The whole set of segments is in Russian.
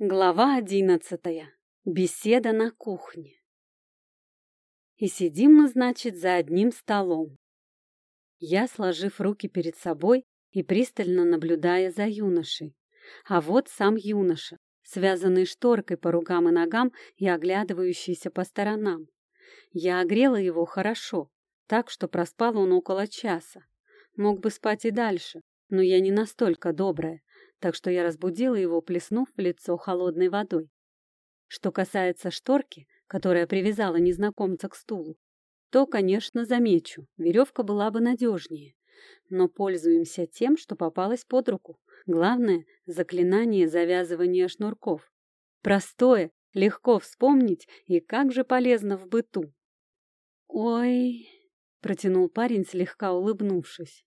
Глава одиннадцатая. Беседа на кухне. И сидим мы, значит, за одним столом. Я, сложив руки перед собой и пристально наблюдая за юношей. А вот сам юноша, связанный шторкой по рукам и ногам и оглядывающийся по сторонам. Я огрела его хорошо, так что проспал он около часа. Мог бы спать и дальше, но я не настолько добрая, так что я разбудила его, плеснув в лицо холодной водой. Что касается шторки, которая привязала незнакомца к стулу, то, конечно, замечу, веревка была бы надежнее. Но пользуемся тем, что попалось под руку. Главное — заклинание завязывания шнурков. Простое, легко вспомнить и как же полезно в быту. «Ой...» — протянул парень, слегка улыбнувшись.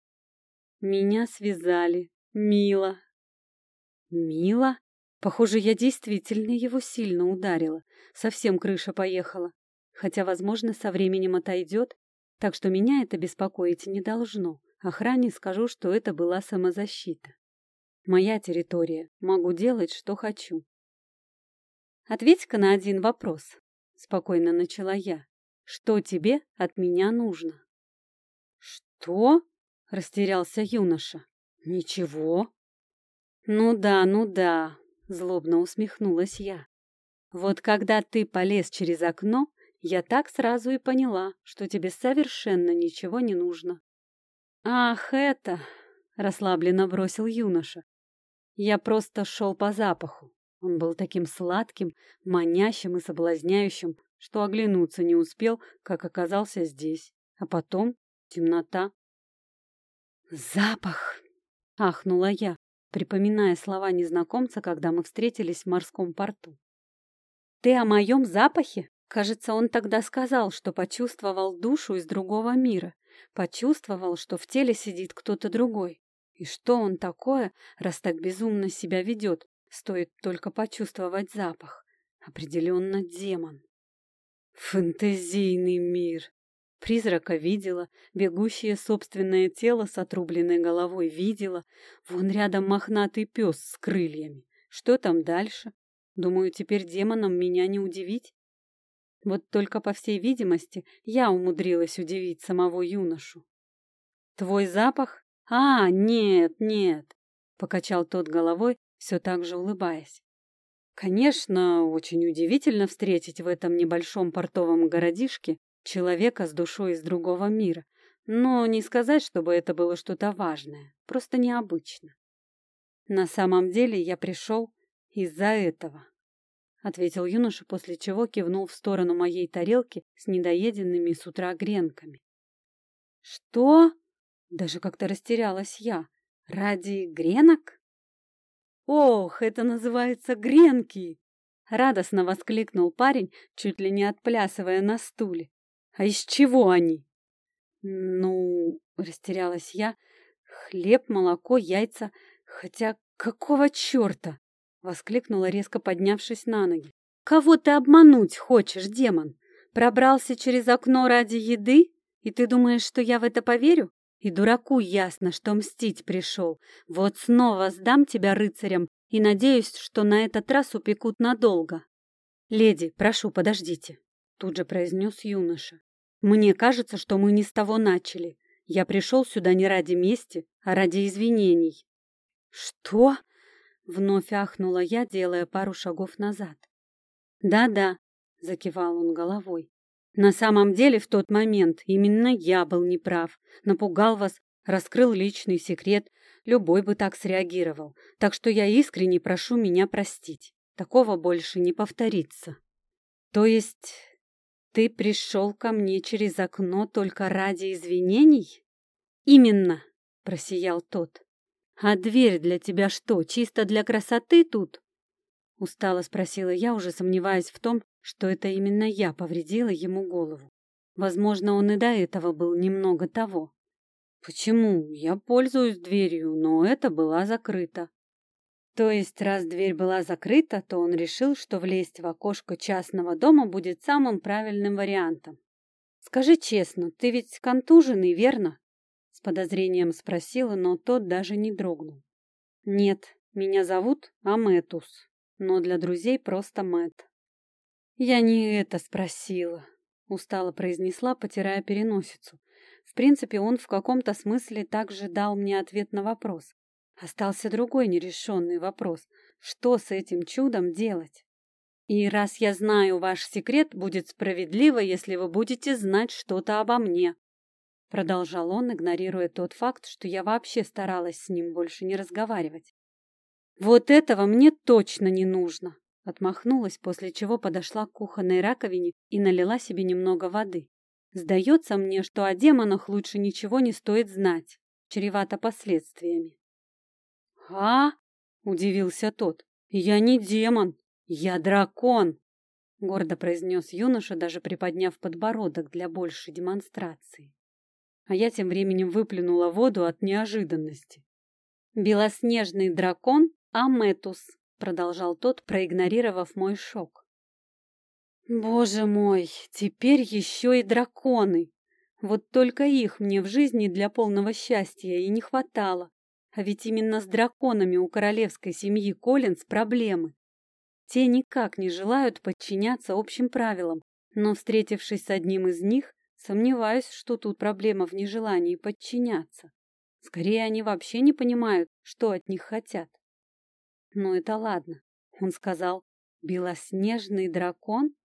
«Меня связали. Мило, Мило? Похоже, я действительно его сильно ударила. Совсем крыша поехала. Хотя, возможно, со временем отойдет, так что меня это беспокоить не должно. Охране скажу, что это была самозащита. Моя территория. Могу делать, что хочу. Ответь-ка на один вопрос. Спокойно начала я. Что тебе от меня нужно? Что? Растерялся юноша. Ничего. «Ну да, ну да», — злобно усмехнулась я. «Вот когда ты полез через окно, я так сразу и поняла, что тебе совершенно ничего не нужно». «Ах, это...» — расслабленно бросил юноша. «Я просто шел по запаху. Он был таким сладким, манящим и соблазняющим, что оглянуться не успел, как оказался здесь. А потом темнота». «Запах!» — ахнула я припоминая слова незнакомца, когда мы встретились в морском порту. «Ты о моем запахе?» Кажется, он тогда сказал, что почувствовал душу из другого мира, почувствовал, что в теле сидит кто-то другой. И что он такое, раз так безумно себя ведет, стоит только почувствовать запах. Определенно демон. Фантазийный мир. Призрака видела, бегущее собственное тело с отрубленной головой видела, вон рядом мохнатый пес с крыльями. Что там дальше? Думаю, теперь демонам меня не удивить. Вот только, по всей видимости, я умудрилась удивить самого юношу. «Твой запах? А, нет, нет!» — покачал тот головой, все так же улыбаясь. Конечно, очень удивительно встретить в этом небольшом портовом городишке человека с душой из другого мира, но не сказать, чтобы это было что-то важное, просто необычно. На самом деле я пришел из-за этого, ответил юноша, после чего кивнул в сторону моей тарелки с недоеденными с утра гренками. Что? Даже как-то растерялась я. Ради гренок? Ох, это называется гренки! Радостно воскликнул парень, чуть ли не отплясывая на стуле. А из чего они? Ну, растерялась я. Хлеб, молоко, яйца. Хотя какого черта? Воскликнула, резко поднявшись на ноги. Кого ты обмануть хочешь, демон? Пробрался через окно ради еды? И ты думаешь, что я в это поверю? И дураку ясно, что мстить пришел. Вот снова сдам тебя рыцарям и надеюсь, что на этот раз упекут надолго. Леди, прошу, подождите, тут же произнес юноша. Мне кажется, что мы не с того начали. Я пришел сюда не ради мести, а ради извинений. Что? Вновь ахнула я, делая пару шагов назад. Да-да, закивал он головой. На самом деле в тот момент именно я был неправ. Напугал вас, раскрыл личный секрет. Любой бы так среагировал. Так что я искренне прошу меня простить. Такого больше не повторится. То есть ты пришел ко мне через окно только ради извинений? Именно, просиял тот. А дверь для тебя что, чисто для красоты тут? Устало спросила я, уже сомневаясь в том, что это именно я повредила ему голову. Возможно, он и до этого был немного того. Почему? Я пользуюсь дверью, но это была закрыта. То есть, раз дверь была закрыта, то он решил, что влезть в окошко частного дома будет самым правильным вариантом. «Скажи честно, ты ведь контуженный, верно?» С подозрением спросила, но тот даже не дрогнул. «Нет, меня зовут Аметус», но для друзей просто Мэт. «Я не это спросила», — устало произнесла, потирая переносицу. В принципе, он в каком-то смысле также дал мне ответ на вопрос. Остался другой нерешенный вопрос. Что с этим чудом делать? И раз я знаю ваш секрет, будет справедливо, если вы будете знать что-то обо мне. Продолжал он, игнорируя тот факт, что я вообще старалась с ним больше не разговаривать. Вот этого мне точно не нужно. Отмахнулась, после чего подошла к кухонной раковине и налила себе немного воды. Сдается мне, что о демонах лучше ничего не стоит знать. Чревато последствиями. «А?» — удивился тот. «Я не демон, я дракон!» — гордо произнес юноша, даже приподняв подбородок для большей демонстрации. А я тем временем выплюнула воду от неожиданности. «Белоснежный дракон Аметус», — продолжал тот, проигнорировав мой шок. «Боже мой, теперь еще и драконы! Вот только их мне в жизни для полного счастья и не хватало. А ведь именно с драконами у королевской семьи Коллинз проблемы. Те никак не желают подчиняться общим правилам, но, встретившись с одним из них, сомневаюсь, что тут проблема в нежелании подчиняться. Скорее, они вообще не понимают, что от них хотят. Но это ладно. Он сказал, белоснежный дракон?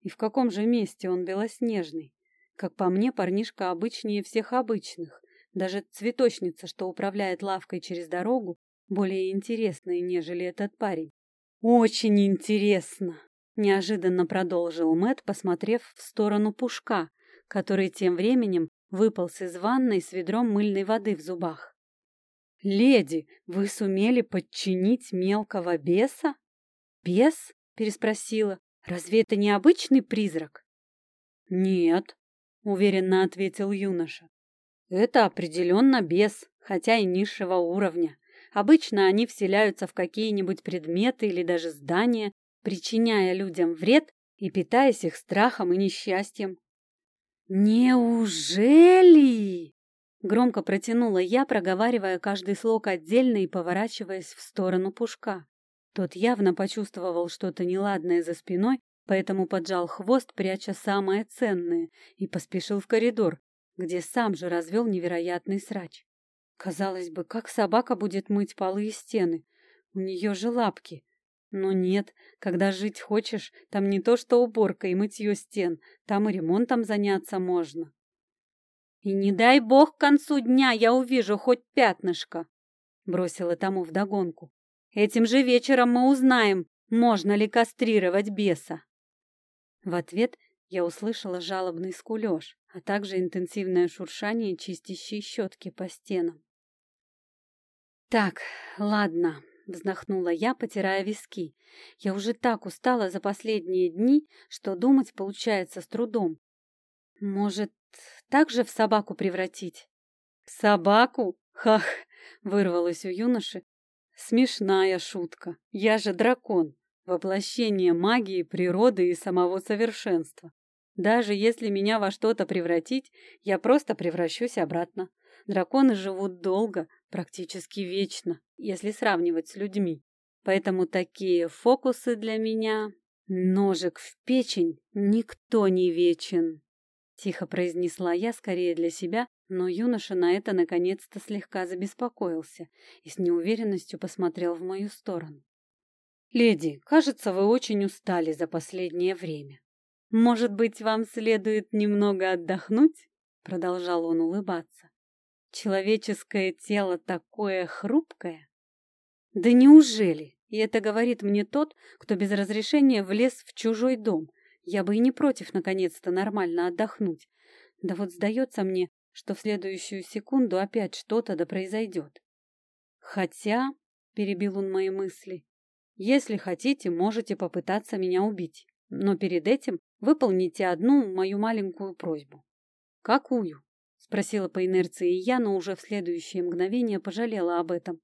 И в каком же месте он белоснежный? Как по мне, парнишка обычнее всех обычных. Даже цветочница, что управляет лавкой через дорогу, более интересная, нежели этот парень. Очень интересно, неожиданно продолжил Мэт, посмотрев в сторону Пушка, который тем временем выполз из ванной с ведром мыльной воды в зубах. «Леди, вы сумели подчинить мелкого беса?» «Бес?» — переспросила. «Разве это не обычный призрак?» «Нет», — уверенно ответил юноша. Это определенно бес, хотя и низшего уровня. Обычно они вселяются в какие-нибудь предметы или даже здания, причиняя людям вред и питаясь их страхом и несчастьем. «Неужели?» Громко протянула я, проговаривая каждый слог отдельно и поворачиваясь в сторону пушка. Тот явно почувствовал что-то неладное за спиной, поэтому поджал хвост, пряча самое ценное, и поспешил в коридор, где сам же развел невероятный срач. Казалось бы, как собака будет мыть полы и стены? У нее же лапки. Но нет, когда жить хочешь, там не то что уборка и мытье стен, там и ремонтом заняться можно. И не дай бог к концу дня я увижу хоть пятнышко, бросила тому вдогонку. Этим же вечером мы узнаем, можно ли кастрировать беса. В ответ я услышала жалобный скулеж, а также интенсивное шуршание чистящей щетки по стенам. «Так, ладно», — вздохнула я, потирая виски. «Я уже так устала за последние дни, что думать получается с трудом. Может, так же в собаку превратить?» «Собаку? Хах!» — вырвалось у юноши. «Смешная шутка. Я же дракон воплощение магии, природы и самого совершенства. Даже если меня во что-то превратить, я просто превращусь обратно. Драконы живут долго, практически вечно, если сравнивать с людьми. Поэтому такие фокусы для меня... Ножик в печень никто не вечен. Тихо произнесла я скорее для себя, но юноша на это наконец-то слегка забеспокоился и с неуверенностью посмотрел в мою сторону. «Леди, кажется, вы очень устали за последнее время. Может быть, вам следует немного отдохнуть?» Продолжал он улыбаться. «Человеческое тело такое хрупкое!» «Да неужели?» И это говорит мне тот, кто без разрешения влез в чужой дом. Я бы и не против наконец-то нормально отдохнуть. Да вот сдается мне, что в следующую секунду опять что-то да произойдет. Хотя, — перебил он мои мысли, если хотите, можете попытаться меня убить, но перед этим выполните одну мою маленькую просьбу. Какую? спросила по инерции я, но уже в следующее мгновение пожалела об этом.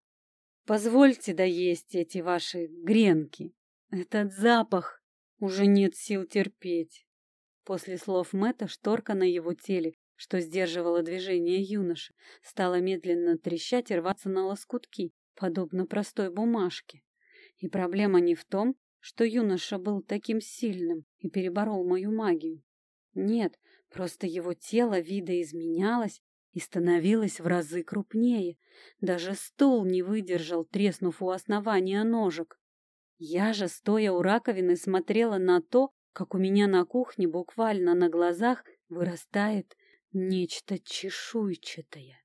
Позвольте доесть эти ваши гренки. Этот запах уже нет сил терпеть. После слов Мэтта шторка на его теле, что сдерживало движение юноши, стала медленно трещать и рваться на лоскутки, подобно простой бумажке. И проблема не в том, что юноша был таким сильным и переборол мою магию. Нет, просто его тело видоизменялось и становилось в разы крупнее. Даже стул не выдержал, треснув у основания ножек. Я же, стоя у раковины, смотрела на то, как у меня на кухне буквально на глазах вырастает нечто чешуйчатое.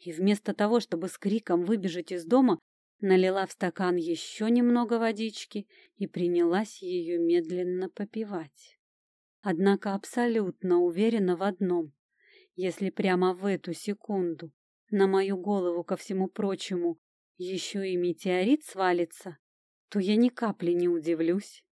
И вместо того, чтобы с криком выбежать из дома, налила в стакан еще немного водички и принялась ее медленно попивать. Однако абсолютно уверена в одном. Если прямо в эту секунду на мою голову, ко всему прочему, еще и метеорит свалится, то я ни капли не удивлюсь.